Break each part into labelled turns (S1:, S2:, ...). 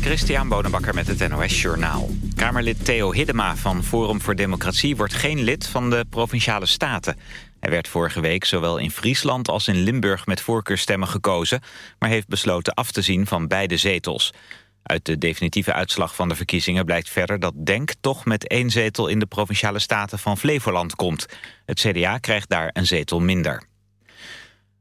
S1: Christian Bonenbakker met het NOS Journaal. Kamerlid Theo Hiddema van Forum voor Democratie wordt geen lid van de Provinciale Staten. Hij werd vorige week zowel in Friesland als in Limburg met voorkeurstemmen gekozen... maar heeft besloten af te zien van beide zetels. Uit de definitieve uitslag van de verkiezingen blijkt verder dat DENK toch met één zetel in de Provinciale Staten van Flevoland komt. Het CDA krijgt daar een zetel minder.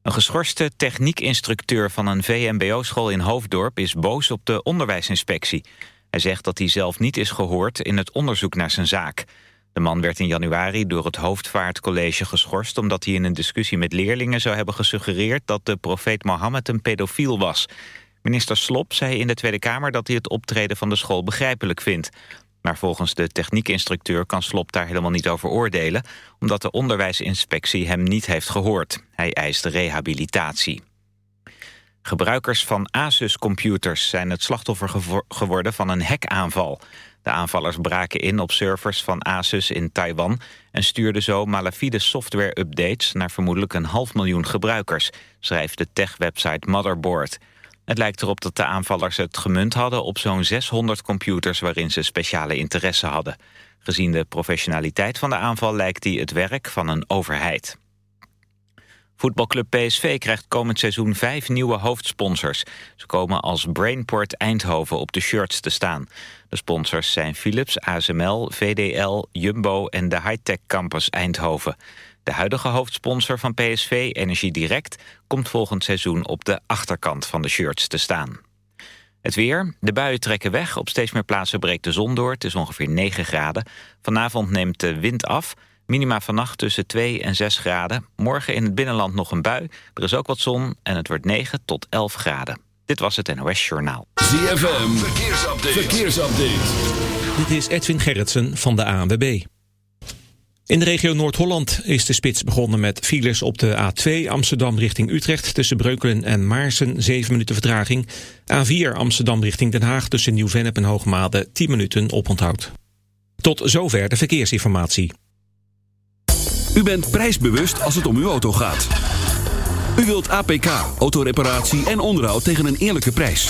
S1: Een geschorste techniekinstructeur van een VMBO-school in Hoofddorp is boos op de onderwijsinspectie. Hij zegt dat hij zelf niet is gehoord in het onderzoek naar zijn zaak. De man werd in januari door het Hoofdvaartcollege geschorst... omdat hij in een discussie met leerlingen zou hebben gesuggereerd... dat de profeet Mohammed een pedofiel was. Minister Slop zei in de Tweede Kamer dat hij het optreden van de school begrijpelijk vindt. Maar volgens de techniekinstructeur kan Slop daar helemaal niet over oordelen... omdat de onderwijsinspectie hem niet heeft gehoord. Hij eist rehabilitatie. Gebruikers van Asus-computers zijn het slachtoffer geworden van een hackaanval. De aanvallers braken in op servers van Asus in Taiwan... en stuurden zo malafide software-updates naar vermoedelijk een half miljoen gebruikers... schrijft de tech-website Motherboard... Het lijkt erop dat de aanvallers het gemunt hadden op zo'n 600 computers waarin ze speciale interesse hadden. Gezien de professionaliteit van de aanval lijkt die het werk van een overheid. Voetbalclub PSV krijgt komend seizoen vijf nieuwe hoofdsponsors. Ze komen als Brainport Eindhoven op de shirts te staan. De sponsors zijn Philips, ASML, VDL, Jumbo en de Hightech Campus Eindhoven. De huidige hoofdsponsor van PSV, Energie Direct... komt volgend seizoen op de achterkant van de shirts te staan. Het weer. De buien trekken weg. Op steeds meer plaatsen breekt de zon door. Het is ongeveer 9 graden. Vanavond neemt de wind af. Minima vannacht tussen 2 en 6 graden. Morgen in het binnenland nog een bui. Er is ook wat zon en het wordt 9 tot 11 graden. Dit was het NOS Journaal.
S2: ZFM. Verkeersupdate. Verkeersupdate.
S3: Dit is Edwin Gerritsen van de ANWB. In de regio Noord-Holland is de spits begonnen met files op de A2 Amsterdam richting Utrecht tussen Breukelen en Maarsen 7 minuten vertraging. A4 Amsterdam richting Den Haag tussen Nieuw-Vennep en Hoogmade 10 minuten oponthoud. Tot zover de verkeersinformatie.
S2: U bent prijsbewust als het om uw auto gaat. U wilt APK, autoreparatie en onderhoud tegen een eerlijke prijs.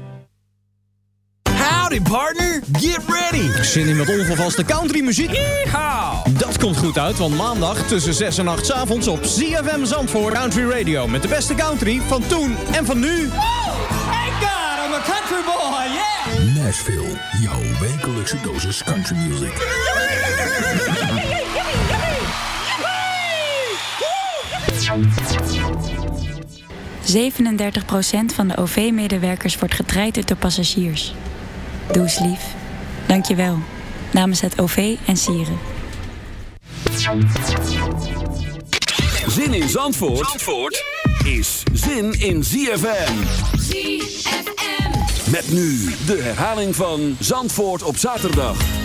S4: Howdy partner, get ready! Zin in met onvervaste countrymuziek? Dat komt goed uit, want maandag tussen 6 en 8 's avonds op ZFM Zandvoort Country Radio. Met de beste country van toen en van nu.
S5: Thank God I'm a country boy, yeah.
S2: Nashville, jouw wekelijkse dosis country music.
S6: 37% van de OV-medewerkers wordt getraind door passagiers. Doe eens lief. Dank je wel. Namens het OV en Sieren.
S2: Zin in Zandvoort, Zandvoort is zin in ZFM.
S5: ZFM.
S2: Met nu de herhaling van Zandvoort op zaterdag.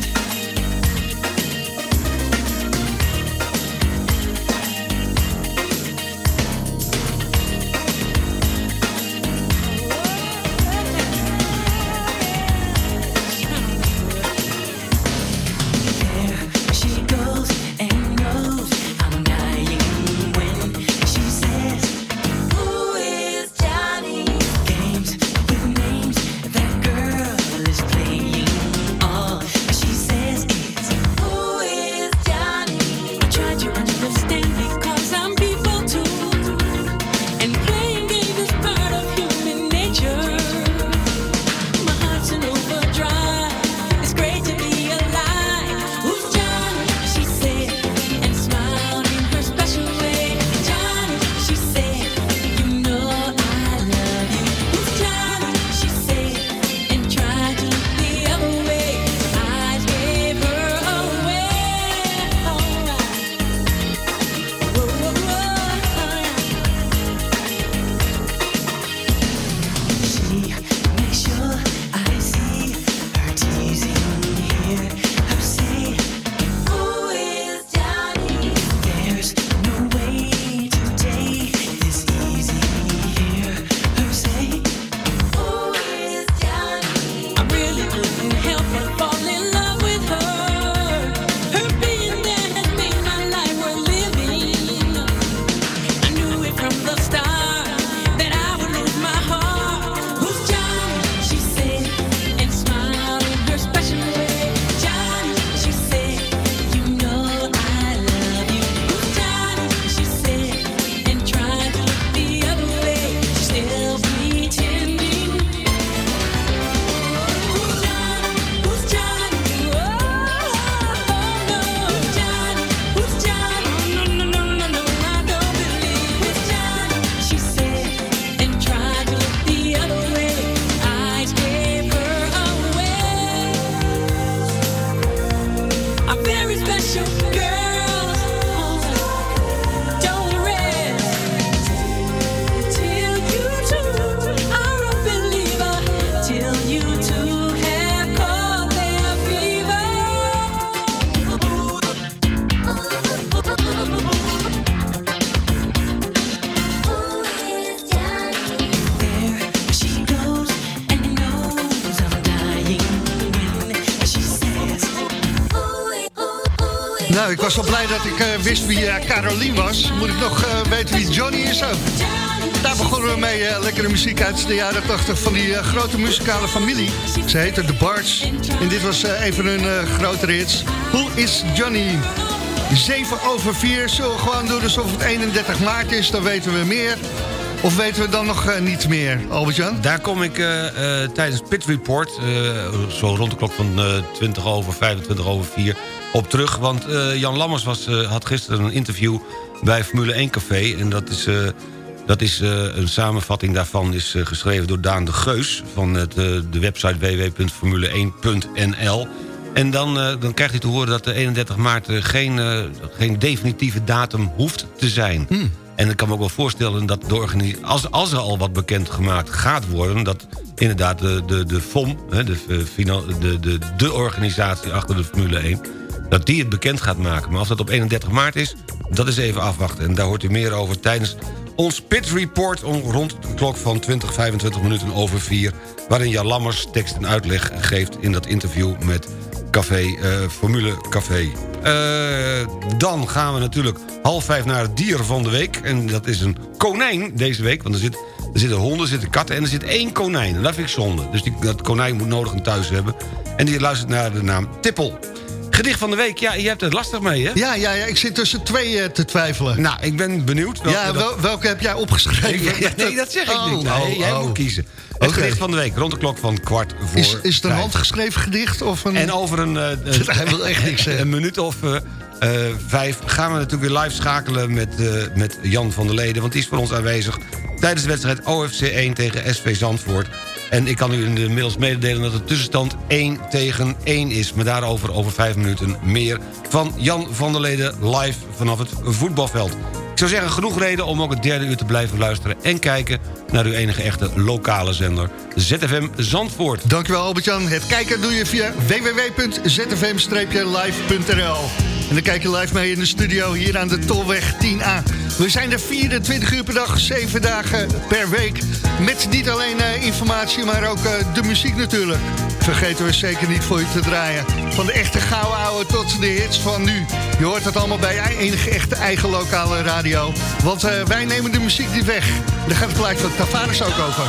S7: Was wel blij dat ik eh, wist wie eh, Carolien was. Moet ik nog eh, weten wie Johnny is ook? Daar begonnen we mee. lekkere muziek uit de jaren 80 van die grote muzikale familie. Ze heette The Bards. En dit was een van hun grotere hits. Who is Johnny? 7 over 4. Zullen we gewoon doen alsof het 31 maart is? Dan weten we meer. Of weten we dan nog niet meer, Albert-Jan?
S8: Daar kom ik eh, eh, tijdens Pit Report, zo rond de klok van eh 20 over, 25 over 4, op terug. Want eh, Jan Lammers was, eh, had gisteren een interview bij Formule 1 Café. En dat is, eh, dat is een samenvatting daarvan is geschreven door Daan de Geus... van het, de website www.formule1.nl. En dan, dan krijgt hij te horen dat de 31 maart geen, geen definitieve datum hoeft te zijn. En ik kan me ook wel voorstellen dat de als, als er al wat bekend gemaakt gaat worden... dat inderdaad de, de, de FOM, de, de, de, de organisatie achter de Formule 1... dat die het bekend gaat maken. Maar als dat op 31 maart is, dat is even afwachten. En daar hoort u meer over tijdens ons Pit Report... om rond de klok van 20, 25 minuten over 4... waarin Jan Lammers tekst en uitleg geeft in dat interview met Café, eh, Formule Café. Eh, dan gaan we natuurlijk half vijf naar het dier van de week. En dat is een konijn deze week. Want er, zit, er zitten honden, er zitten katten en er zit één konijn. En dat vind ik zonde. Dus die, dat konijn moet nodig een thuis hebben. En die luistert naar de naam Tippel. Gedicht van de week, ja, je hebt het lastig mee, hè?
S7: Ja, ja, ja ik zit tussen twee eh, te twijfelen.
S8: Nou, ik ben benieuwd. welke
S7: ja, wel- welke heb jij opgeschreven?
S8: Ja, nee, dat zeg ik
S7: Oh,
S8: niet. Nee,
S7: oh,
S8: jij
S7: oh.
S8: moet kiezen. Het gedicht van de week, rond de klok van kwart voor
S7: Is, is het een
S8: vijf.
S7: handgeschreven gedicht? Of een...
S8: En over een, een-
S7: Hij wil echt niks zeggen.
S8: een minuut of eh, vijf gaan we natuurlijk weer live schakelen met, met Jan van der Leden. Want die is voor ons aanwezig tijdens de wedstrijd OFC 1 tegen SV Zandvoort. En ik kan u inmiddels mededelen dat de tussenstand 1 tegen 1 is. Maar daarover over vijf minuten meer van Jan van der Leden live vanaf het voetbalveld. Ik zou zeggen, genoeg reden om ook het derde uur te blijven luisteren... en kijken naar uw enige echte lokale zender, ZFM Zandvoort.
S7: Dankjewel Albert-Jan. Het kijken doe je via www.zfm-live.nl En dan kijk je live mee in de studio hier aan de Tolweg 10A. We zijn er 24 uur per dag, 7 dagen per week. Met niet alleen eh, informatie, maar ook eh, de muziek natuurlijk. Vergeten we zeker niet voor je te draaien. Van de echte gouden ouwe tot de hits van nu. Je hoort het allemaal bij enige echte eigen lokale radio. Want eh, wij nemen de muziek niet weg. Daar gaat het plaatje van Tavares ook over.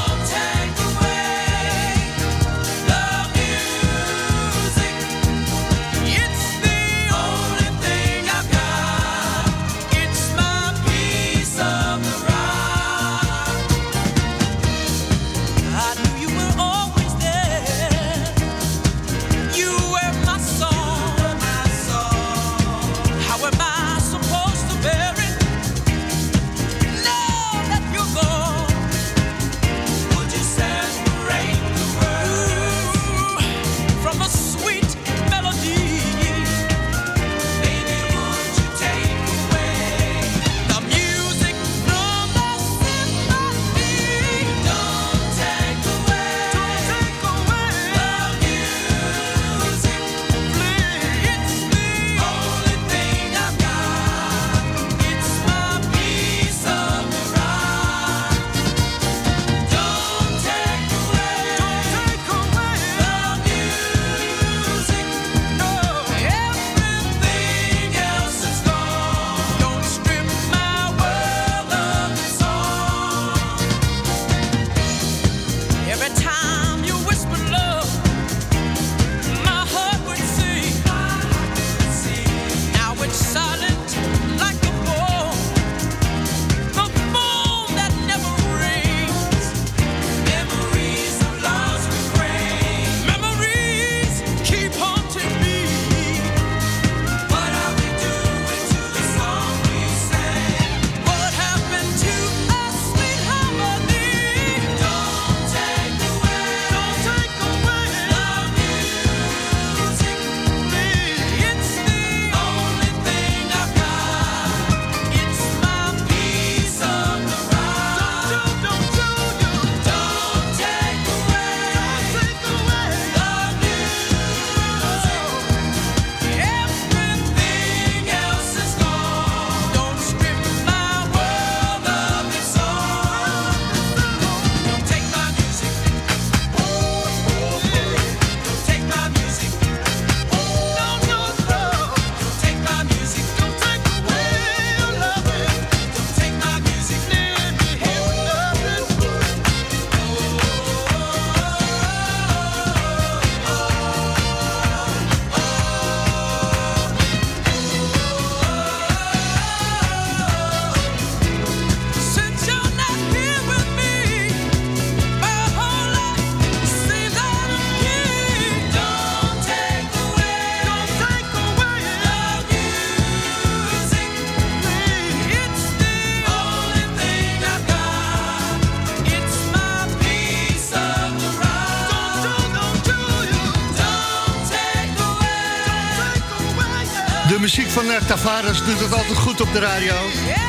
S7: Tavares doet het altijd goed op de radio.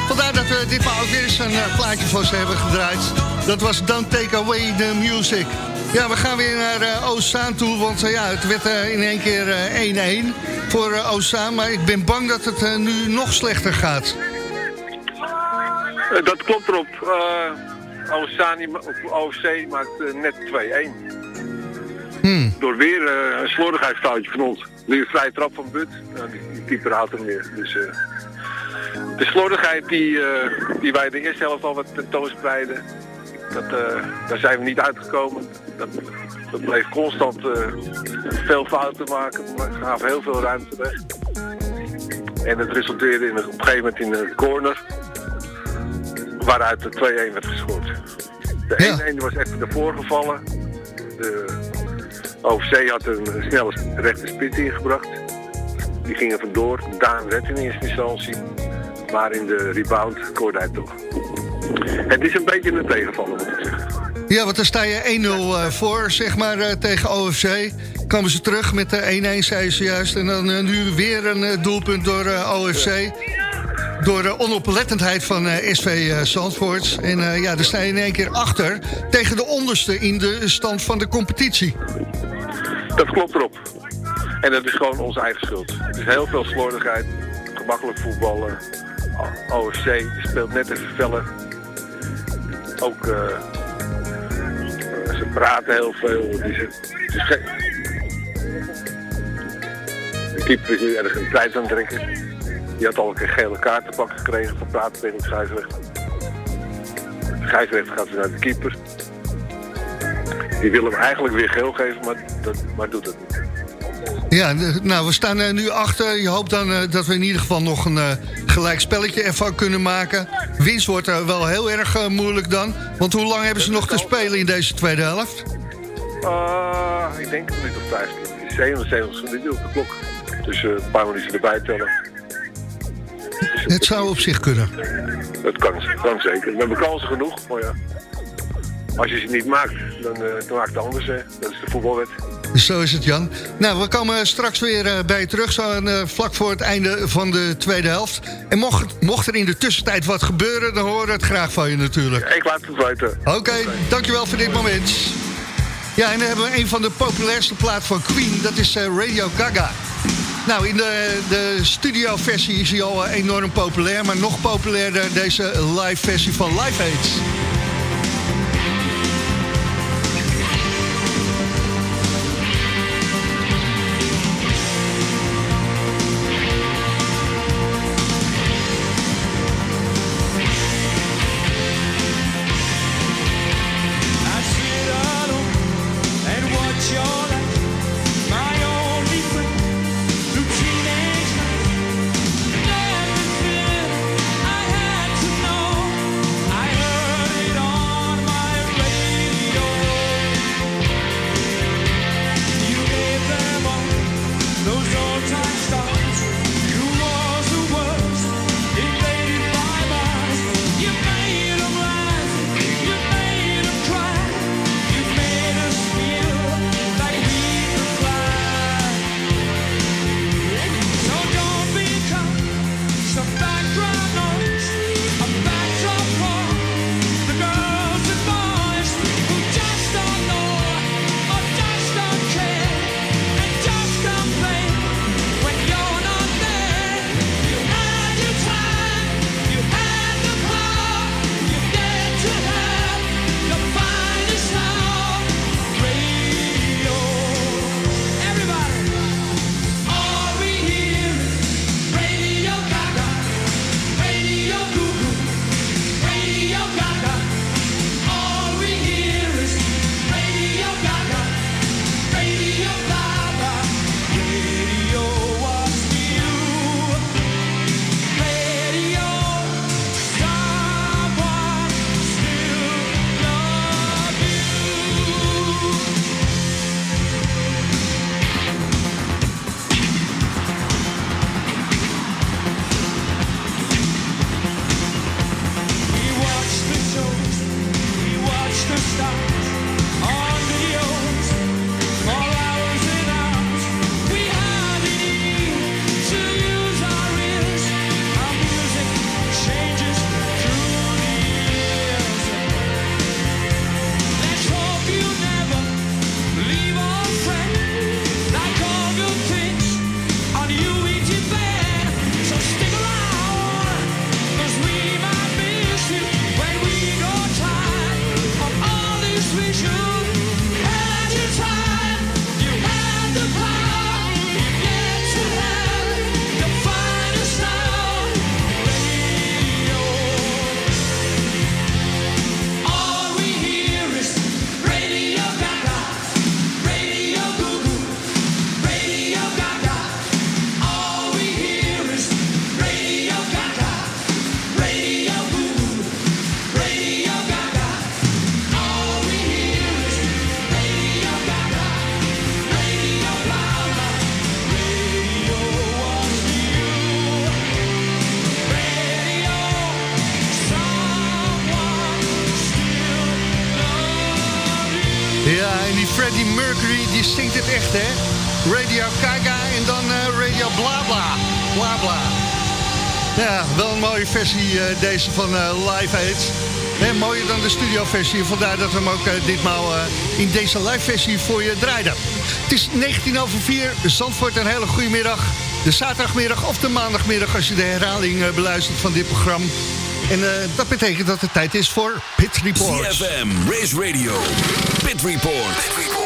S7: Vandaar dat we ditmaal ook weer eens een eh, plaatje voor ze hebben gedraaid. Dat was Don't Take Away the Music. Ja, we gaan weer naar eh Oostzaan toe, want eh, ja, het werd eh, in één keer eh, 1-1 voor eh Oostzaan. Maar ik ben bang dat het eh, nu nog slechter gaat.
S9: Eh, dat klopt erop. Uh, Oostzaan, maakt eh, net 2-1. Door weer eh, een slordigheidsfoutje van ons. Weer een vrije trap van But. Nou, die, die keeper houdt hem weer. Dus, eh, de slordigheid die, eh, die wij de eerste helft al wat tentoonspreiden, dat, daar zijn we niet uitgekomen. Dat, dat bleef constant veel fouten maken. We gaven heel veel ruimte weg. En het resulteerde in, op een gegeven moment in een corner. Waaruit de 2-1 werd gescoord. De 1-1 was even ervoor gevallen. De OFC had een snelle rechte spits ingebracht. Die ging er vandoor. Daan werd in eerste instantie. Maar in de rebound scoorde hij toch. Het is een beetje een tegenvaller, moet ik zeggen.
S7: Ja, want dan sta je 1-0 eh, voor, zeg maar, eh, tegen OFC. Komen ze terug met de 1-1, zei ze juist. En dan eh, nu weer een doelpunt door OFC.
S10: Door de onoplettendheid van eh, SV eh, Zandvoort. En eh, ja, daar sta je in één keer achter tegen de onderste in de stand van de competitie.
S9: Dat klopt erop. En dat is gewoon onze eigen schuld. Het is heel veel slordigheid, gemakkelijk voetballen. OFC speelt net even feller. Ook, ze praten heel veel. Het is, geen... De nu erg een tijd aan het trekken. Die had al een keer gele kaart te pakken gekregen voor de scheidsrechter. De scheidsrechter gaat weer naar de keeper. Die wil hem eigenlijk weer geel geven, maar, dat, maar doet het niet.
S10: Ja, nou, we staan er nu achter. Je hoopt dan eh, dat we in ieder geval nog een eh, gelijk spelletje ervan kunnen maken. Winst wordt er wel heel erg eh, moeilijk dan. Want hoe lang hebben ze nog te spelen in deze tweede helft?
S9: Uh, ik denk een minuut of 15. Het is 77 minuten op de klok. Dus eh, een paar minuten erbij tellen.
S10: Het zou op zich kunnen.
S9: Dat kan, kan zeker. We hebben kansen genoeg, maar ja. Als je ze niet maakt, dan, eh dan maakt de anders. Hè. Dat is de voetbalwet.
S10: Zo is het, Jan. Nou, we komen straks weer eh, bij je terug, zo eh, vlak voor het einde van de tweede helft. En mocht, mocht er in de tussentijd wat gebeuren, dan horen we het graag van je natuurlijk.
S9: Ik laat het weten.
S10: Oké, dankjewel voor dit moment. Ja, en dan hebben we een van de populairste plaat van Queen, dat is Radio Gaga. Nou, in de, de studioversie is hij al eh, enorm populair, maar nog populairder deze live versie van Live Aids.
S7: Versie eh, deze van eh, Live Aid. Hè, mooier dan de studioversie. Vandaar dat we hem ook eh, ditmaal in deze live versie voor je draaiden. Het is 19 over 4. Zandvoort, een hele goede middag. De zaterdagmiddag of de maandagmiddag als je de herhaling beluistert van dit programma. En dat betekent dat het tijd is voor Pit Report.
S2: CFM, Race Radio, Pit Report.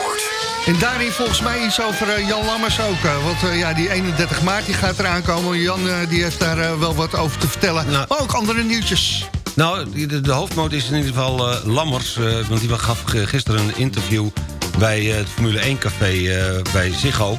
S7: En daarin volgens mij iets over eh, Jan Lammers ook. eh, want eh, ja, die 31 maart die gaat eraan komen. Jan die heeft daar wel wat over te vertellen. maar ook andere nieuwtjes.
S8: Nou, de, de hoofdmoot is in ieder geval Lammers. want die gaf gisteren een interview bij het Formule 1 café bij Ziggo.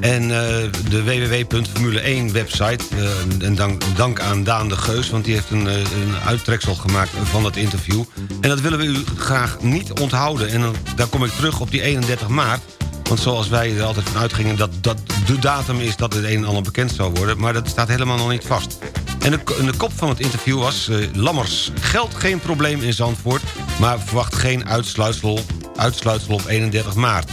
S8: En eh, de www.formule 1 website, eh, en dank, dank aan Daan de Geus... want die heeft een, eh, een uittreksel gemaakt van dat interview. En dat willen we u graag niet onthouden. En dan, daar kom ik terug op die 31 maart. Want zoals wij er altijd van uitgingen... dat dat de datum is dat het een en ander bekend zou worden... maar dat staat helemaal nog niet vast. En de, de kop van het interview was... Lammers, geld geen probleem in Zandvoort... maar verwacht geen uitsluitsel, uitsluitsel op 31 maart.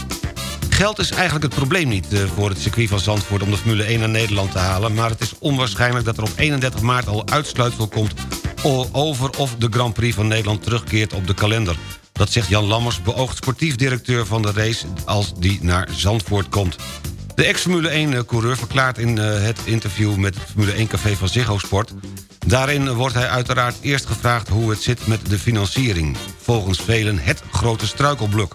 S8: Geld is eigenlijk het probleem niet eh, voor het circuit van Zandvoort... om de Formule 1 naar Nederland te halen... maar het is onwaarschijnlijk dat er op 31 maart al uitsluitsel komt... over of de Grand Prix van Nederland terugkeert op de kalender. Dat zegt Jan Lammers, beoogd sportief directeur van de race... als die naar Zandvoort komt. De ex-Formule 1-coureur verklaart in eh, het interview... met het Formule 1-café van Ziggo Sport... Daarin wordt hij uiteraard eerst gevraagd hoe het zit met de financiering. Volgens velen het grote struikelblok.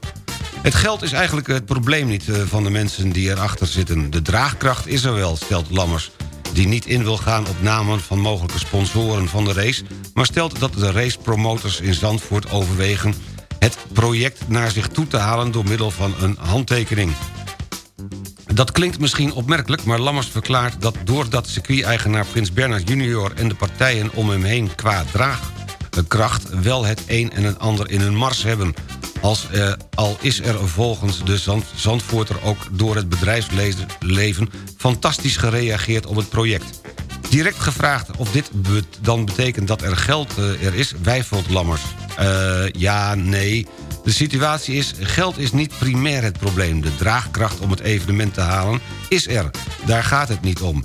S8: Het geld is eigenlijk het probleem niet eh, van de mensen die erachter zitten. De draagkracht is er wel, stelt Lammers die niet in wil gaan op namen van mogelijke sponsoren van de race... maar stelt dat de racepromoters in Zandvoort overwegen... het project naar zich toe te halen door middel van een handtekening. Dat klinkt misschien opmerkelijk, maar Lammers verklaart dat doordat circuit-eigenaar Prins Bernhard junior en de partijen om hem heen qua draagkracht wel het een en een ander in hun mars hebben. Als, eh, al is er volgens de Zand, Zandvoorter ook door het bedrijfsleven fantastisch gereageerd op het project. Direct gevraagd of dit dan betekent dat er geld eh, er is, wijfelt Lammers. Eh, ja, nee. De situatie is, geld is niet primair het probleem. De draagkracht om het evenement te halen is er. Daar gaat het niet om.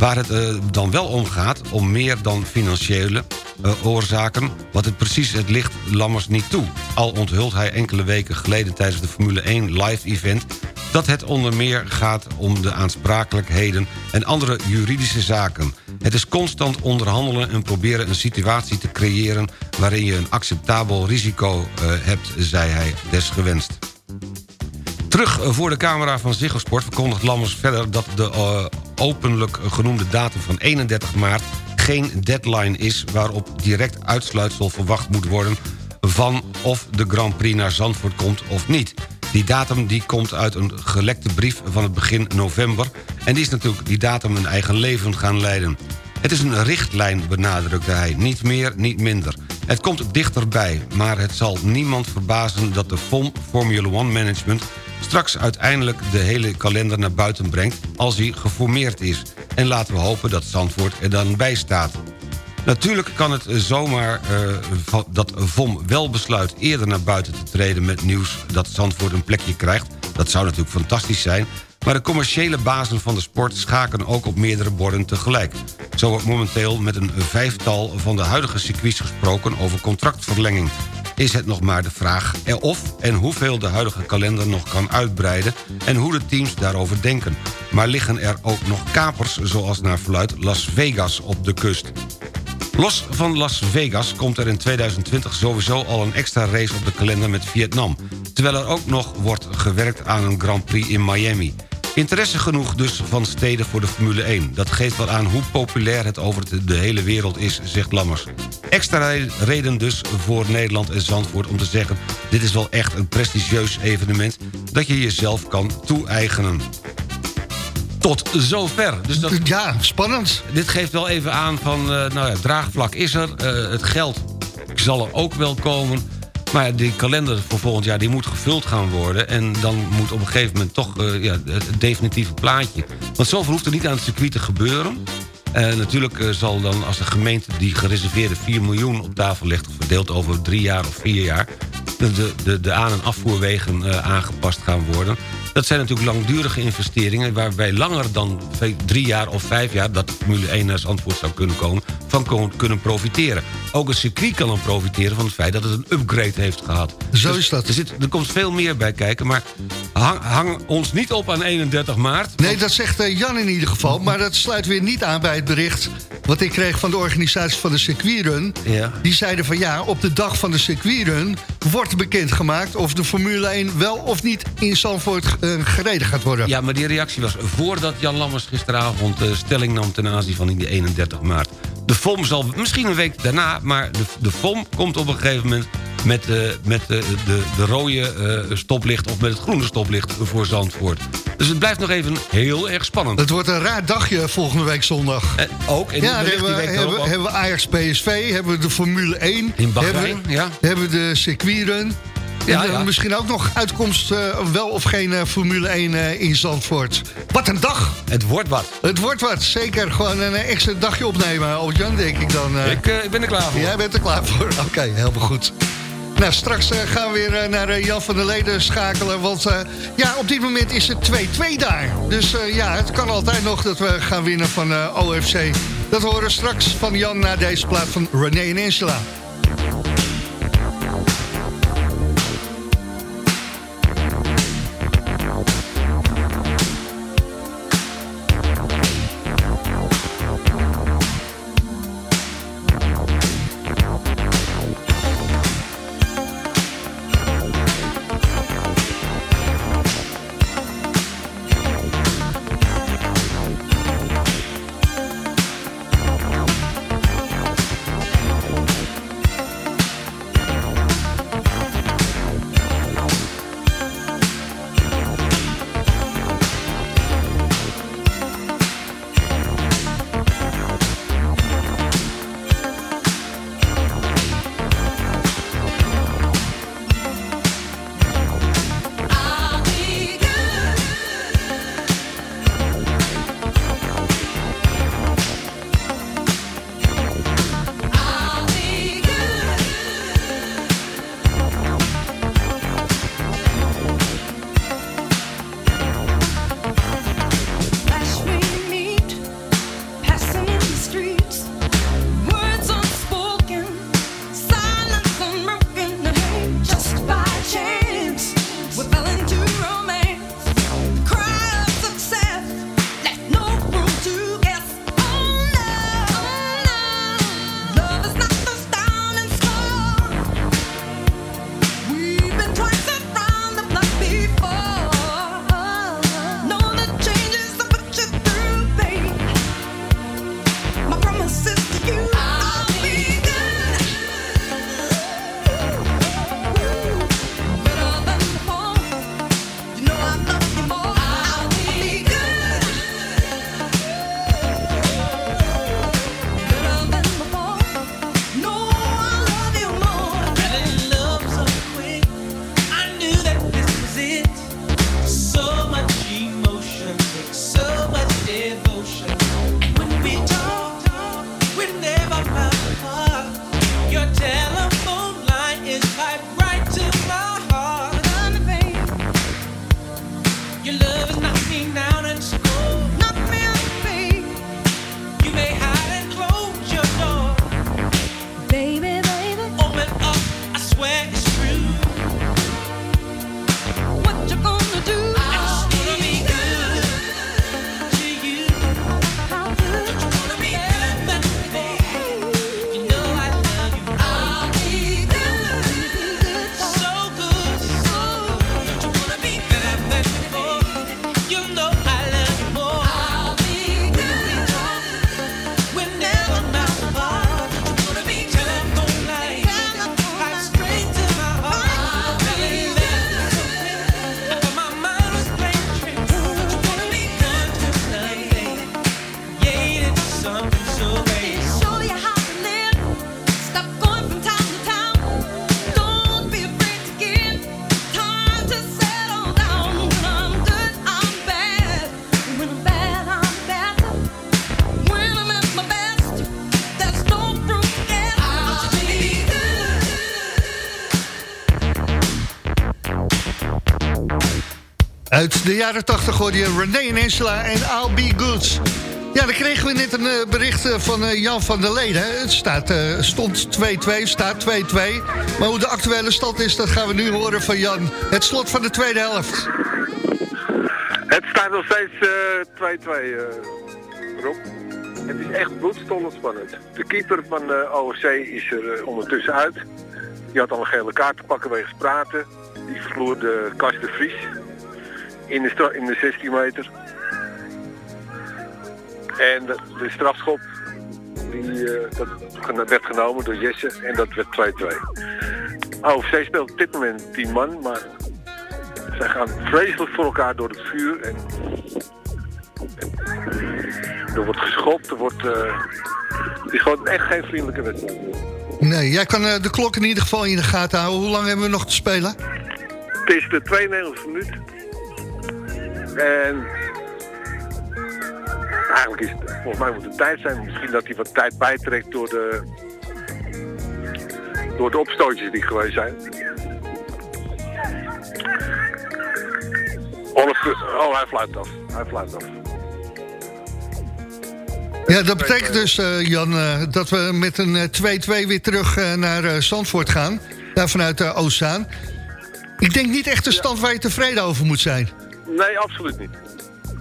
S8: Waar het eh, dan wel om gaat, om meer dan financiële eh, oorzaken... wat het precies het ligt Lammers niet toe. Al onthult hij enkele weken geleden tijdens de Formule 1 live-event... dat het onder meer gaat om de aansprakelijkheden en andere juridische zaken. Het is constant onderhandelen en proberen een situatie te creëren... waarin je een acceptabel risico eh, hebt, zei hij desgewenst. Terug voor de camera van Ziggo Sport verkondigt Lammers verder... dat de openlijk genoemde datum van 31 maart geen deadline is... waarop direct uitsluitsel verwacht moet worden... van of de Grand Prix naar Zandvoort komt of niet. Die datum die komt uit een gelekte brief van het begin november... en die is natuurlijk die datum een eigen leven gaan leiden. Het is een richtlijn, benadrukte hij. Niet meer, niet minder. Het komt dichterbij, maar het zal niemand verbazen... dat de FOM Formula One Management straks uiteindelijk de hele kalender naar buiten brengt... als hij geformeerd is. En laten we hopen dat Zandvoort er dan bij staat. Natuurlijk kan het zomaar eh, dat VOM wel besluit eerder naar buiten te treden... met nieuws dat Zandvoort een plekje krijgt. Dat zou natuurlijk fantastisch zijn. Maar de commerciële bazen van de sport schaken ook op meerdere borden tegelijk. Zo wordt momenteel met een vijftal van de huidige circuits gesproken over contractverlenging. Is het nog maar de vraag er of en hoeveel de huidige kalender nog kan uitbreiden... en hoe de teams daarover denken. Maar liggen er ook nog kapers, zoals naar verluidt Las Vegas op de kust. Los van Las Vegas komt er in 2020 sowieso al een extra race op de kalender met Vietnam. Terwijl er ook nog wordt gewerkt aan een Grand Prix in Miami. Interesse genoeg dus van steden voor de Formule 1. Dat geeft wel aan hoe populair het over de- hele wereld is, zegt Lammers. Extra re- reden dus voor Nederland en Zandvoort om te zeggen... dit is wel echt een prestigieus evenement dat je jezelf kan toe-eigenen. Tot zover. Dus dat,
S7: ja, spannend.
S8: Dit geeft wel even aan van, eh, nou ja, draagvlak is er. eh, het geld zal er ook wel komen. Maar die kalender voor volgend jaar die moet gevuld gaan worden. En dan moet op een gegeven moment toch eh, ja, het definitieve plaatje. Want zoveel hoeft er niet aan het circuit te gebeuren. Eh, natuurlijk eh, zal dan als de gemeente die gereserveerde 4 miljoen op tafel legt... verdeeld over drie jaar of vier jaar... de, de, de aan- en afvoerwegen aangepast gaan worden. Dat zijn natuurlijk langdurige investeringen... waarbij langer dan drie jaar of vijf jaar... dat Formule 1 naar Zandvoort zou kunnen komen... van kunnen profiteren. Ook het circuit kan dan profiteren van het feit dat het een upgrade heeft gehad.
S7: Zo
S8: Dus
S7: is dat.
S8: Er, zit, er komt veel meer bij kijken, maar hang, hang ons niet op aan 31 maart.
S7: Nee, dat zegt eh, Jan in ieder geval. Maar dat sluit weer niet aan bij het bericht... wat ik kreeg van de organisatie van de circuitrun.
S8: Ja.
S7: Die zeiden van ja, op de dag van de circuitrun... wordt bekendgemaakt of de Formule 1 wel of niet in Zandvoort eh, gereden gaat worden.
S8: Ja, maar die reactie was voordat Jan Lammers gisteravond eh, stelling nam ten aanzien van die 31 maart. De FOM zal misschien een week daarna, maar de, de FOM komt op een gegeven moment met, eh, met eh, de, de rode eh, stoplicht of met het groene stoplicht voor Zandvoort. Dus het blijft nog even heel erg spannend.
S7: Het wordt een raar dagje volgende week zondag.
S8: Ook, en
S7: ja, hebben,
S8: die
S7: we,
S8: week
S7: hebben,
S8: ook.
S7: hebben we Ajax PSV, hebben we de Formule 1.
S8: In Bahrein,
S7: hebben, we-
S8: ja.
S7: Hebben we de circuitrun.
S8: Ja,
S7: en eh, misschien ook nog uitkomst eh, wel of geen eh, Formule 1 eh, in Zandvoort. Wat een dag!
S8: Het wordt wat.
S7: Het wordt wat, zeker. Gewoon een extra dagje opnemen, Albert-Jan, denk ik dan.
S8: Ik, ik ben er klaar voor.
S7: Jij bent er klaar voor. Oké, helemaal goed. Nou, straks gaan we weer naar Jan van der Leden schakelen. Want ja, op dit moment is het 2-2 daar. Dus ja, het kan altijd nog dat we gaan winnen van OFC. Dat horen we straks van Jan na deze plaat van René en Angela. De jaren 80 hoorde je René en Angela en I'll Be Good. Ja, dan kregen we net een eh, bericht eh, van eh, Jan van der Leden. Het staat, stond 2-2, staat 2-2. Maar hoe de actuele stand is, dat gaan we nu horen van Jan. Het slot van de tweede helft.
S9: Het staat nog steeds eh, 2-2, eh, Rob. Het is echt bloedstollend spannend. De keeper van de OFC is er ondertussen uit. Die had al een gele kaart te pakken wegens praten. Die verloor de de Vries in de, in de 16 meter. En de, de strafschop die, eh, dat werd genomen door Jesse en dat werd 2-2. OFC speelt op dit moment 10 man, maar zij gaan vreselijk voor elkaar door het vuur. En, en er wordt geschopt, er wordt... eh, het is gewoon echt geen vriendelijke wedstrijd.
S7: Nee, jij kan eh, de klok in ieder geval in de gaten houden. Hoe lang hebben we nog te spelen?
S9: Het is de 92e minuut. En eigenlijk is het, volgens mij moet het tijd zijn. Misschien dat hij wat tijd bijtrekt door de, door de opstootjes die geweest zijn. Oliver, oh, hij fluit af. Hij fluit af.
S7: Ja, dat betekent dus, eh, Jan, eh, dat we met een eh, 2-2 weer terug eh, naar eh, Zandvoort gaan. Daar vanuit Oostzaan. Ik denk niet echt een stand waar je tevreden over moet zijn.
S9: Nee, absoluut niet.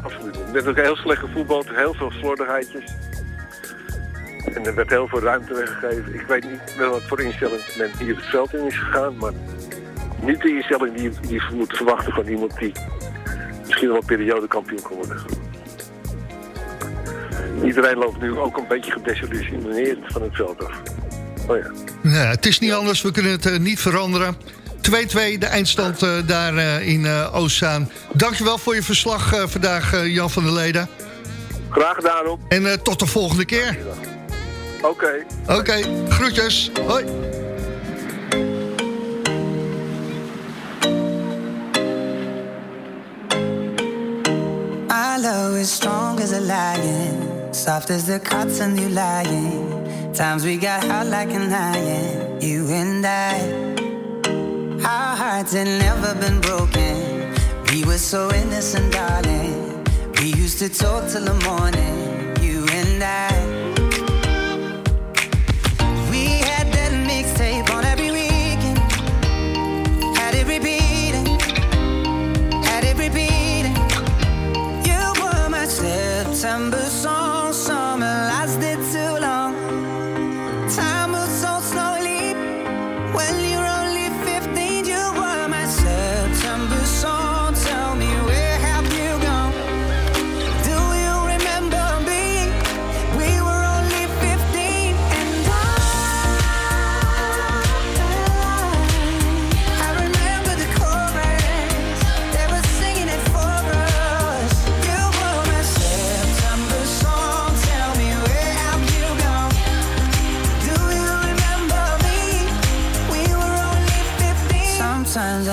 S9: Absoluut niet. Er werd ook heel slecht gevoetbald, heel veel slordigheidjes. En er werd heel veel ruimte weggegeven. Ik weet niet wel wat voor instelling men hier het veld in is gegaan, maar niet de instelling die je moet verwachten van iemand die misschien wel periodekampioen kan worden. Iedereen loopt nu ook een beetje gedesillusioneerd van het veld af. Oh ja.
S7: Ja, het is niet anders, we kunnen het eh, niet veranderen. 2-2 de eindstand eh, daar eh, in eh Oostzaan. Dankjewel voor je verslag eh, vandaag, eh, Jan van der Leden.
S9: Graag gedaan, Rob.
S7: En eh, tot de volgende keer.
S9: Oké.
S7: Oké, groetjes. Hoi.
S11: Our love is strong as a lion, soft as the cotton you lying. Times we got hot like an iron, you and I. Our hearts had never been broken. We were so innocent, darling. We used to talk till the morning,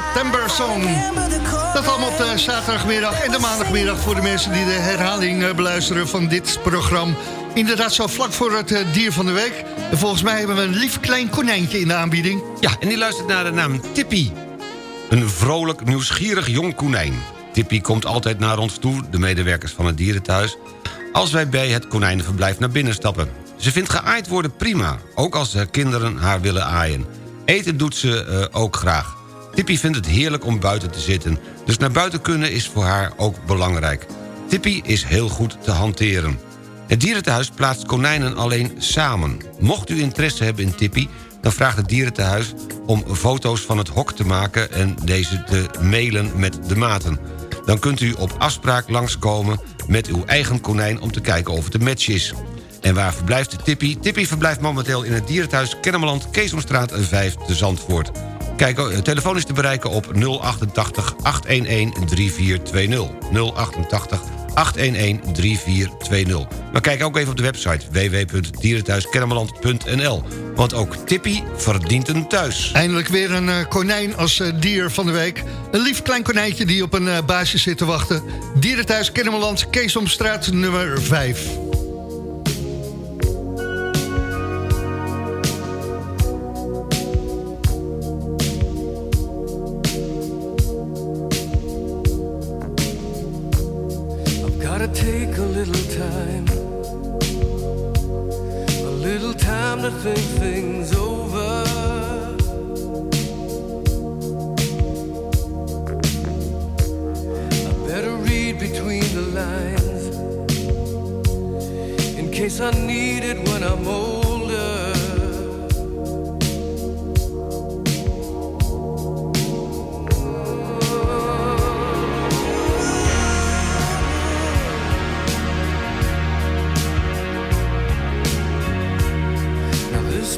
S11: September Song.
S7: Dat allemaal op de zaterdagmiddag en de maandagmiddag... voor de mensen die de herhaling eh, beluisteren van dit programma. Inderdaad, zo vlak voor het eh, dier van de week. En volgens mij hebben we een lief klein konijntje in de aanbieding.
S8: Ja, en die luistert naar de naam Tippy. Een vrolijk, nieuwsgierig jong konijn. Tippy komt altijd naar ons toe, de medewerkers van het dierenthuis... als wij bij het konijnenverblijf naar binnen stappen. Ze vindt geaaid worden prima, ook als de kinderen haar willen aaien. Eten doet ze eh, ook graag. Tippy vindt het heerlijk om buiten te zitten... dus naar buiten kunnen is voor haar ook belangrijk. Tippy is heel goed te hanteren. Het dierentehuis plaatst konijnen alleen samen. Mocht u interesse hebben in Tippy... dan vraagt het dierentehuis om foto's van het hok te maken... en deze te mailen met de maten. Dan kunt u op afspraak langskomen met uw eigen konijn... om te kijken of het een match is. En waar verblijft Tippy? Tippy verblijft momenteel in het dierenthuis Kennemerland... Keesomstraat 5 te Zandvoort. Kijk, eh, telefoon is te bereiken op 088 811 3420. 088 811 3420. Maar kijk ook even op de website www.dierenthuiskennemerland.nl. Want ook Tippy verdient een thuis.
S7: Eindelijk weer een eh, konijn als eh, dier van de week. Een lief klein konijntje die op een eh, baasje zit te wachten. Dierenthuis Kennemerland, Keesomstraat nummer 5.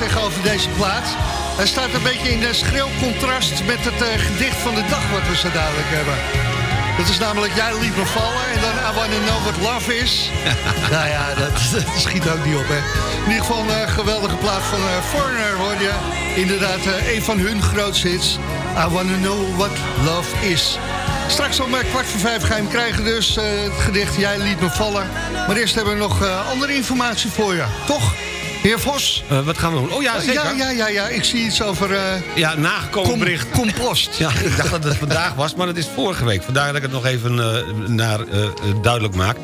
S7: zeggen over deze plaat. Hij staat een beetje in schril contrast met het eh, gedicht van de dag wat we zo dadelijk hebben. Dat is namelijk Jij liet me vallen en dan I wanna know what love is. nou ja, dat, dat schiet ook niet op, hè. In ieder geval een eh, geweldige plaat van eh, Foreigner, hoor je. Inderdaad, een van hun grootste hits. I wanna know what love is. Straks om kwart voor vijf ga je hem krijgen dus. het gedicht Jij liet me vallen. Maar eerst hebben we nog andere informatie voor je. Toch? Heer Vos?
S8: Eh, wat gaan we doen? Oh ja, zeker.
S7: Ja, ja, ja, ja. Ik zie iets over... eh,
S8: Ja, nagekomen
S7: com-
S8: bericht.
S7: Compost.
S8: Ja, ik dacht dat het vandaag was, maar het is vorige week. Vandaar dat ik het nog even eh, naar, duidelijk maak.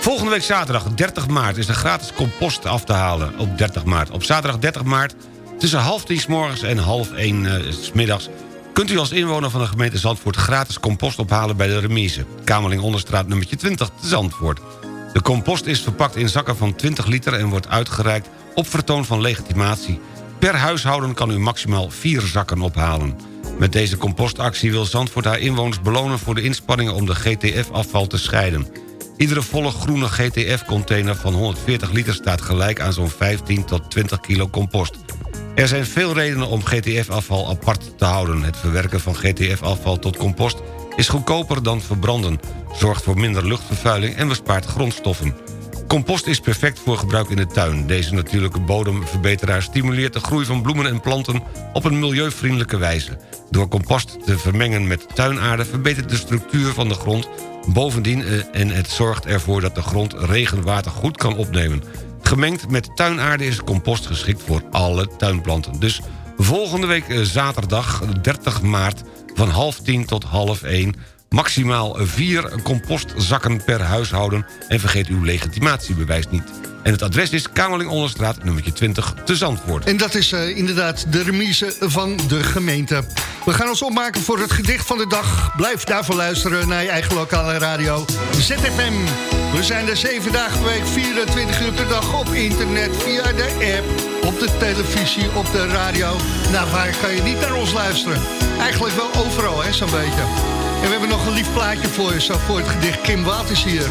S8: Volgende week zaterdag, 30 maart, is er gratis compost af te halen. Op 30 maart. Op zaterdag 30 maart, tussen half tien s morgens en half één s middags... kunt u als inwoner van de gemeente Zandvoort gratis compost ophalen bij de remise. Kamerling Onderstraat nummertje 20 te Zandvoort. De compost is verpakt in zakken van 20 liter en wordt uitgereikt op vertoon van legitimatie. Per huishouden kan u maximaal vier zakken ophalen. Met deze compostactie wil Zandvoort haar inwoners belonen... voor de inspanningen om de GTF-afval te scheiden. Iedere volle groene GTF-container van 140 liter staat gelijk aan zo'n 15 tot 20 kilo compost. Er zijn veel redenen om GTF-afval apart te houden. Het verwerken van GTF-afval tot compost is goedkoper dan verbranden... zorgt voor minder luchtvervuiling en bespaart grondstoffen. Compost is perfect voor gebruik in de tuin. Deze natuurlijke bodemverbeteraar stimuleert de groei van bloemen en planten... op een milieuvriendelijke wijze. Door compost te vermengen met tuinaarde verbetert de structuur van de grond... bovendien eh, en het zorgt ervoor dat de grond regenwater goed kan opnemen. Gemengd met tuinaarde is compost geschikt voor alle tuinplanten. Dus volgende week eh, zaterdag 30 maart van half tien tot half één... maximaal vier compostzakken per huishouden... en vergeet uw legitimatiebewijs niet. En het adres is Kamerling Onderstraat, nummertje 20, te Zandvoort.
S7: En dat is eh, inderdaad de remise van de gemeente. We gaan ons opmaken voor het gedicht van de dag. Blijf daarvoor luisteren naar je eigen lokale radio. ZFM. We zijn er zeven dagen per week, 24 uur per dag op internet, via de app, op de televisie, op de radio. Nou, waar kan je niet naar ons luisteren? Eigenlijk wel overal, hè, zo'n beetje. En we hebben nog een lief plaatje voor je, zo voor het gedicht. Kim Watt is hier.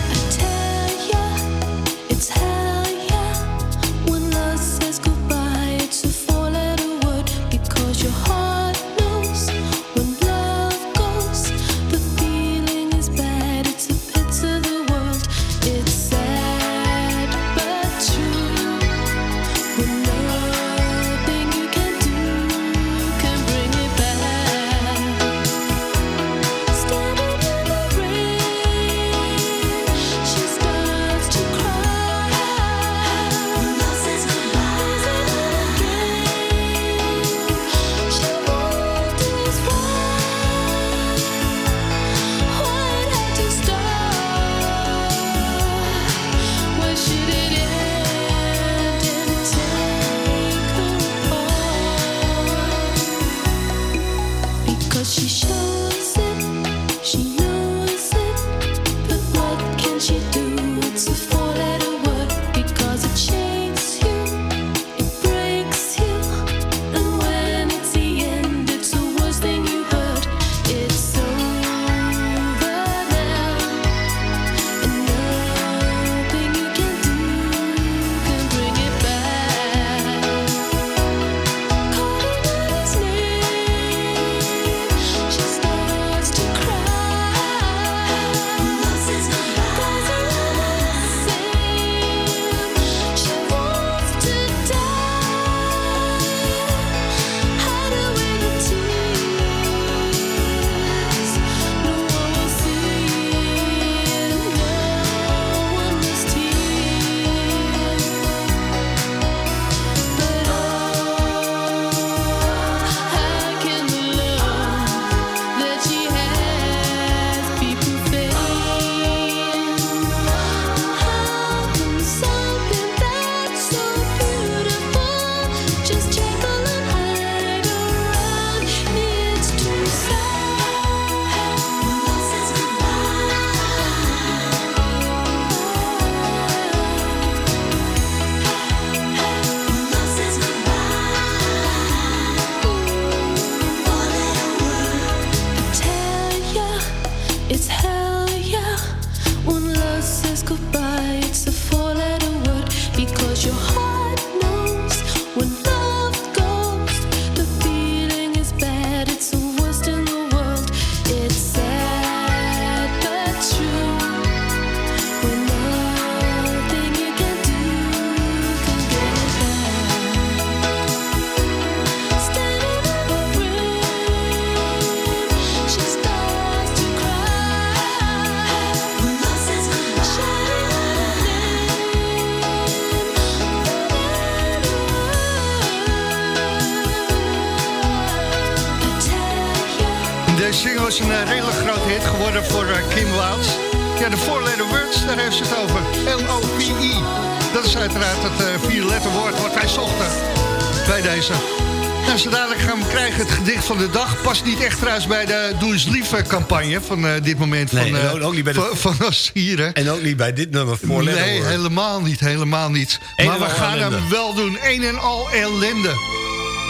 S7: Krijgen het gedicht van de dag. Past niet echt trouwens bij de Doe eens lief eh, campagne van eh, dit moment.
S8: Nee,
S7: van, eh,
S8: en ook niet bij de-
S7: van, van
S8: En ook niet bij dit nummer voor
S7: Nee, helemaal niet, helemaal niet.
S8: Een
S7: maar we gaan
S8: ellende.
S7: hem wel doen. Een en al ellende.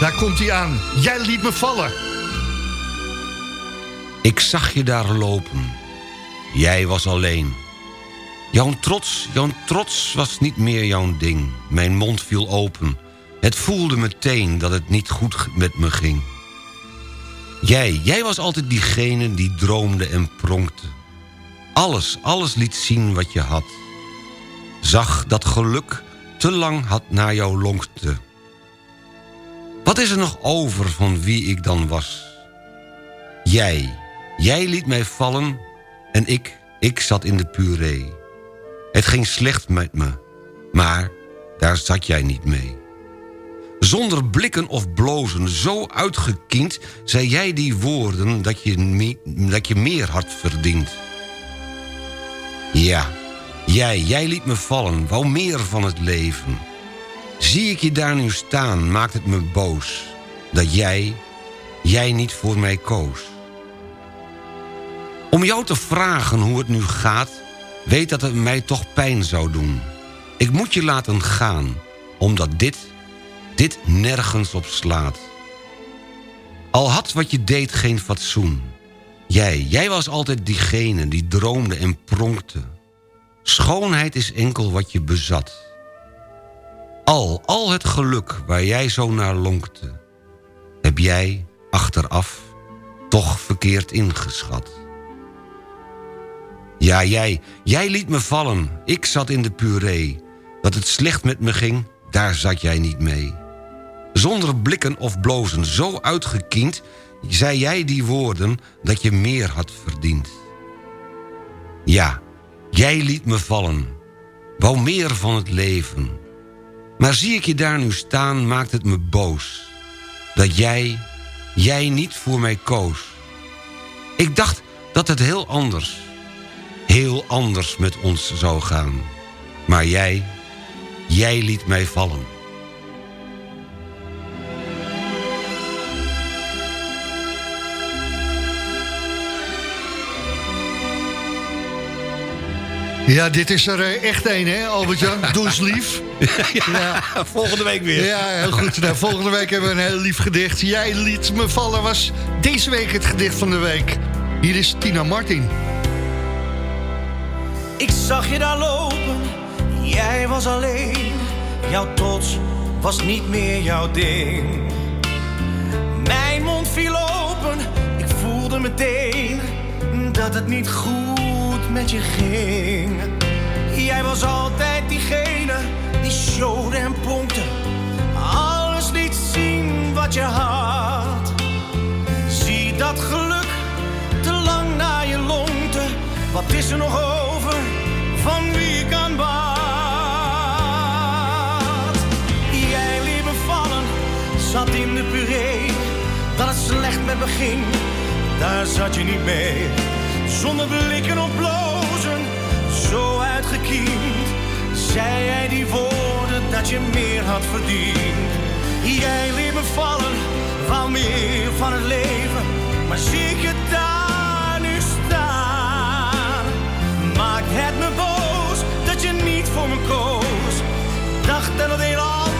S7: Daar komt hij aan. Jij liet me vallen.
S8: Ik zag je daar lopen. Jij was alleen. Jouw trots, jouw trots was niet meer jouw ding. Mijn mond viel open. Het voelde meteen dat het niet goed met me ging. Jij, jij was altijd diegene die droomde en pronkte. Alles, alles liet zien wat je had. Zag dat geluk te lang had naar jou lonkte. Wat is er nog over van wie ik dan was? Jij, jij liet mij vallen en ik, ik zat in de puree. Het ging slecht met me, maar daar zat jij niet mee. Zonder blikken of blozen, zo uitgekiend... zei jij die woorden dat je, dat je meer had verdiend. Ja, jij, jij liet me vallen, wou meer van het leven. Zie ik je daar nu staan, maakt het me boos. Dat jij, jij niet voor mij koos. Om jou te vragen hoe het nu gaat... weet dat het mij toch pijn zou doen. Ik moet je laten gaan, omdat dit, dit nergens op slaat. Al had wat je deed geen fatsoen. Jij, jij was altijd diegene die droomde en pronkte. Schoonheid is enkel wat je bezat. Al, al het geluk waar jij zo naar lonkte... heb jij achteraf toch verkeerd ingeschat. Ja, jij, jij liet me vallen. Ik zat in de puree. Dat het slecht met me ging, daar zat jij niet mee. Zonder blikken of blozen, zo uitgekiend... zei jij die woorden dat je meer had verdiend. Ja, jij liet me vallen. Wou meer van het leven. Maar zie ik je daar nu staan, maakt het me boos. Dat jij, jij niet voor mij koos. Ik dacht dat het heel anders, heel anders met ons zou gaan. Maar jij, jij liet mij vallen.
S7: Ja, dit is er eh, echt een, hè, Albert-Jan? Doe eens lief.
S8: Ja, volgende week weer.
S7: Ja, heel goed. Nou, volgende week hebben we een heel lief gedicht. Jij liet me vallen was deze week het gedicht van de week. Hier is Tina Martin.
S12: Ik zag je daar lopen, jij was alleen. Jouw trots was niet meer jouw ding. Mijn mond viel open, ik voelde meteen dat het niet goed met je ging. Jij was altijd diegene die showde en pronkte. Alles liet zien wat je had. Zie dat geluk te lang naar je lonkte. Wat is er nog over van wie ik aan bad? Jij liet me vallen, zat in de puree. Dat het slecht met me ging, daar zat je niet mee. Zonder blikken of blozen, zo uitgekiend. Zei jij die woorden dat je meer had verdiend. Jij liet me vallen, wou meer van het leven. Maar zie ik je daar nu staan? Maakt het me boos dat je niet voor me koos. Dacht dat het heel anders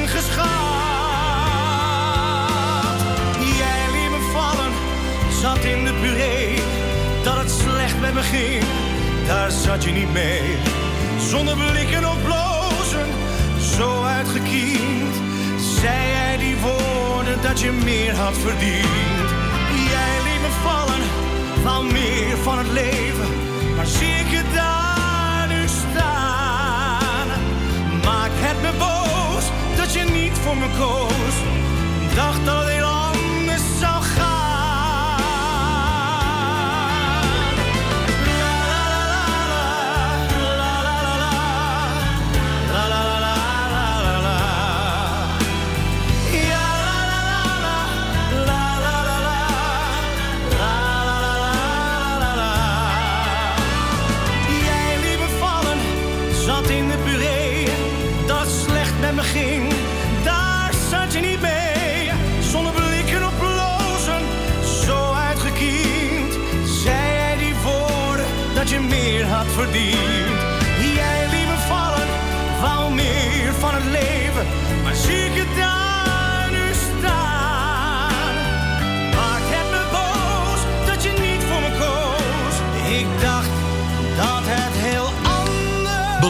S12: Met me ging, daar zat je niet mee. zonder blikken of blozen, zo uitgekiend. Zei jij die woorden dat je meer had verdiend? Jij liet me vallen, van meer van het leven, maar zie ik je daar nu staan? Maakt het me boos dat je niet voor me koos? Dacht dat heel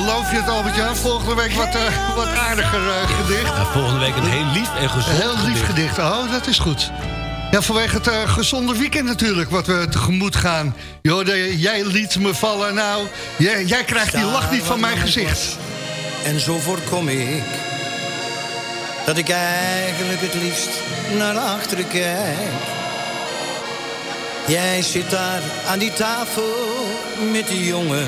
S7: Beloof je het, Albert-Jan? Volgende week wat, eh, wat aardiger eh, gedicht.
S8: volgende week een heel lief en gezond
S7: Een heel lief gedicht. Oh, dat is goed. Ja, vanwege het eh, gezonde weekend natuurlijk, wat we tegemoet gaan. Joh, de- jij liet me vallen. Nou, jij, jij krijgt die lach niet van mijn gezicht.
S13: En zo voorkom ik dat ik eigenlijk het liefst naar achteren kijk. Jij zit daar aan die tafel met die jongen.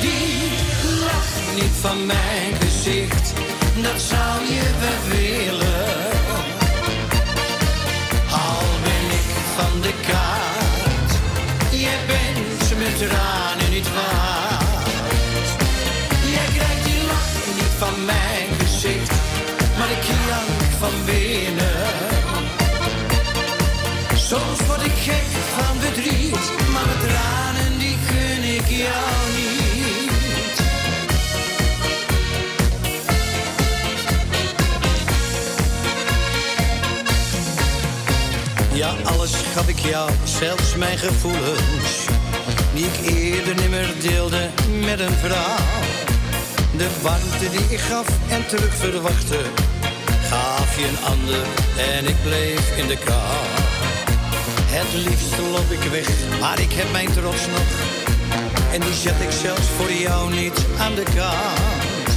S13: die lach niet van mijn gezicht. Dat zou je wel willen. Al ben ik van de kaart. Jij bent met tranen niet waard. Jij krijgt die lach niet van mijn gezicht. Maar ik jank van binnen. Soms word ik gek van verdriet. Maar met tranen die gun ik jou niet. Ja, alles gaf ik jou, zelfs mijn gevoelens. Die ik eerder nimmer deelde met een vrouw. De warmte die ik gaf en terug verwachtte. Gaf je een ander en ik bleef in de kou. Het liefst loop ik weg, maar ik heb mijn trots nog. En die zet ik zelfs voor jou niet aan de kant.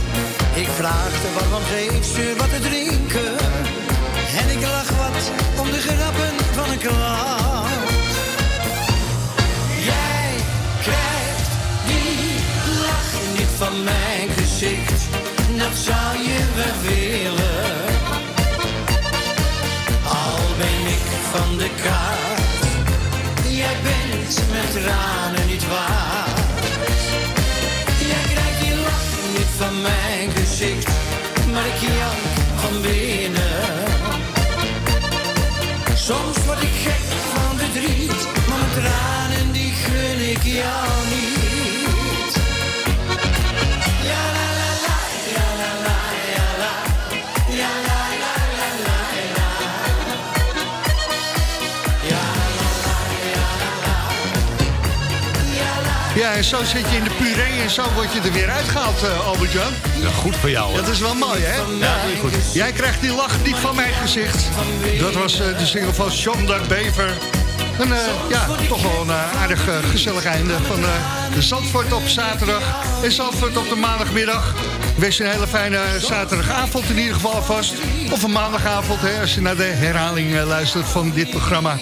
S13: Ik vraagde waarom geeft ze wat te drinken. En ik lach wat om de grappen van een klant. Jij krijgt die lach niet van mijn gezicht. Dat zou je wel willen. Al ben ik van de kaart. Jij bent met tranen niet waard. Jij krijgt die lach niet van mijn gezicht. Maar ik jank van binnen. Soms word ik gek van verdriet, maar mijn tranen die gun ik jou niet. Ja
S7: en zo zit je in de puree en zo word je er weer uitgehaald, eh, Albert-Jan.
S8: Ja, goed voor jou.
S7: Dat is wel mooi, hè?
S8: Ja, heel goed.
S7: Jij krijgt die lach niet van mijn gezicht. Dat was eh, de single van John Bever. Een, eh, ja, toch wel een aardig gezellig einde van de Zandvoort op zaterdag. En Zandvoort op de maandagmiddag. Wees een hele fijne zaterdagavond in ieder geval vast. Of een maandagavond, hè, als je naar de herhaling luistert van dit programma.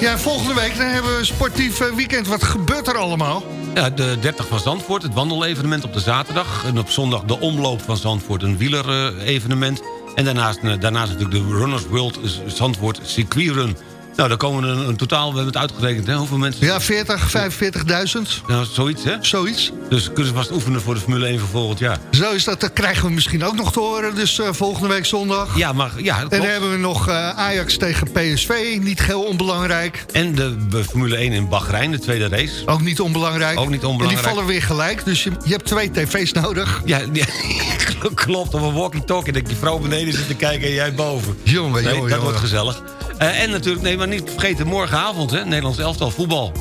S7: Ja, en volgende week dan hebben we een sportief weekend. Wat gebeurt er allemaal?
S8: De 30 van Zandvoort, het wandelevenement op de zaterdag. En op zondag de omloop van Zandvoort, een wielerevenement. En daarnaast, eh, daarnaast natuurlijk de Runners World Zandvoort Circuitrun. Nou, dan komen er een totaal, we hebben het uitgerekend, hè? Hoeveel mensen?
S7: Ja, 40, 45.000.
S8: Nou, zoiets, hè?
S7: Zoiets.
S8: Dus kunnen ze vast oefenen voor de Formule 1 van volgend jaar.
S7: Zo is dat, dat krijgen we misschien ook nog te horen, dus eh, volgende week zondag.
S8: Ja, maar ja,
S7: En dan hebben we nog eh, Ajax tegen PSV, niet heel onbelangrijk.
S8: En de Formule 1 in Bahrein, de tweede race.
S7: Ook niet onbelangrijk.
S8: Ook niet onbelangrijk.
S7: En die vallen weer gelijk, dus je, je hebt twee tv's nodig.
S8: Ja, ja klopt. Op een walkie-talkie dat je vrouw beneden zit te kijken en jij boven.
S7: Jongen,
S8: nee,
S7: jongen,
S8: Dat wordt gezellig. Eh, en natuurlijk, nee, maar niet vergeten, morgenavond, hè, Nederlands elftal voetbal.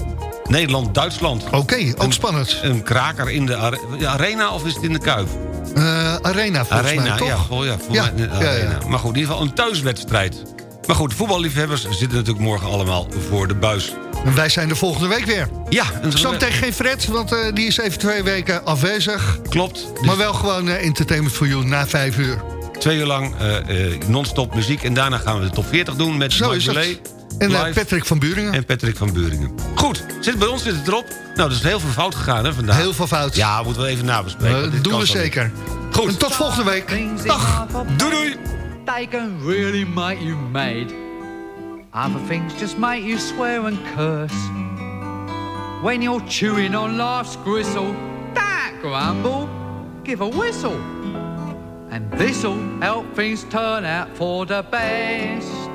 S8: Nederland-Duitsland.
S7: Oké, ook spannend.
S8: Een kraker in de are- de arena of is het in de Kuip?
S7: Eh, arena volgens
S8: arena,
S7: mij, toch?
S8: ja, ja, voor
S7: Ja,
S8: mij de
S7: ja.
S8: Maar goed, in ieder geval een thuiswedstrijd. Maar goed, voetballiefhebbers zitten natuurlijk morgen allemaal voor de buis.
S7: En wij zijn er volgende week weer.
S8: Ja. En
S7: Zometeen geen Fred, want eh, die is even twee weken afwezig.
S8: Klopt.
S7: Maar wel gewoon eh, Entertainment for You na vijf uur.
S8: Twee uur lang eh, eh, non-stop muziek. En daarna gaan we de top 40 doen met
S7: Zo
S8: Mike
S7: is het.
S8: Belay,
S7: En eh,
S8: live.
S7: Patrick van Buringen.
S8: En Patrick van Buringen. Goed, zit bij ons zit het erop. Nou, dat is heel veel fout gegaan hè, vandaag.
S7: Heel veel fout.
S8: Ja, moeten we even nabespreken.
S7: Eh,
S8: want dit
S7: doen we
S8: niet.
S7: zeker.
S8: Goed.
S7: En tot volgende week. Dag.
S8: Doei doei.
S14: They can really make you mad. Other things just make you swear and curse. When you're chewing on life's gristle, don't grumble, give a whistle. And this'll help things turn out for the best.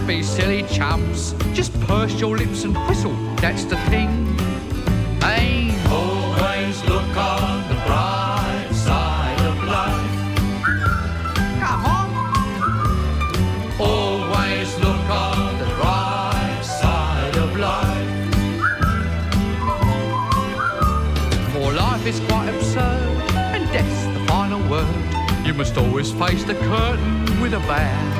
S14: don't be silly chumps. Just purse your lips and whistle, that's the thing. Hey, always look on the bright side of life. Come on. Always look on the right side of life. For life is quite absurd, and death's the final word. You must always face the curtain with a bow.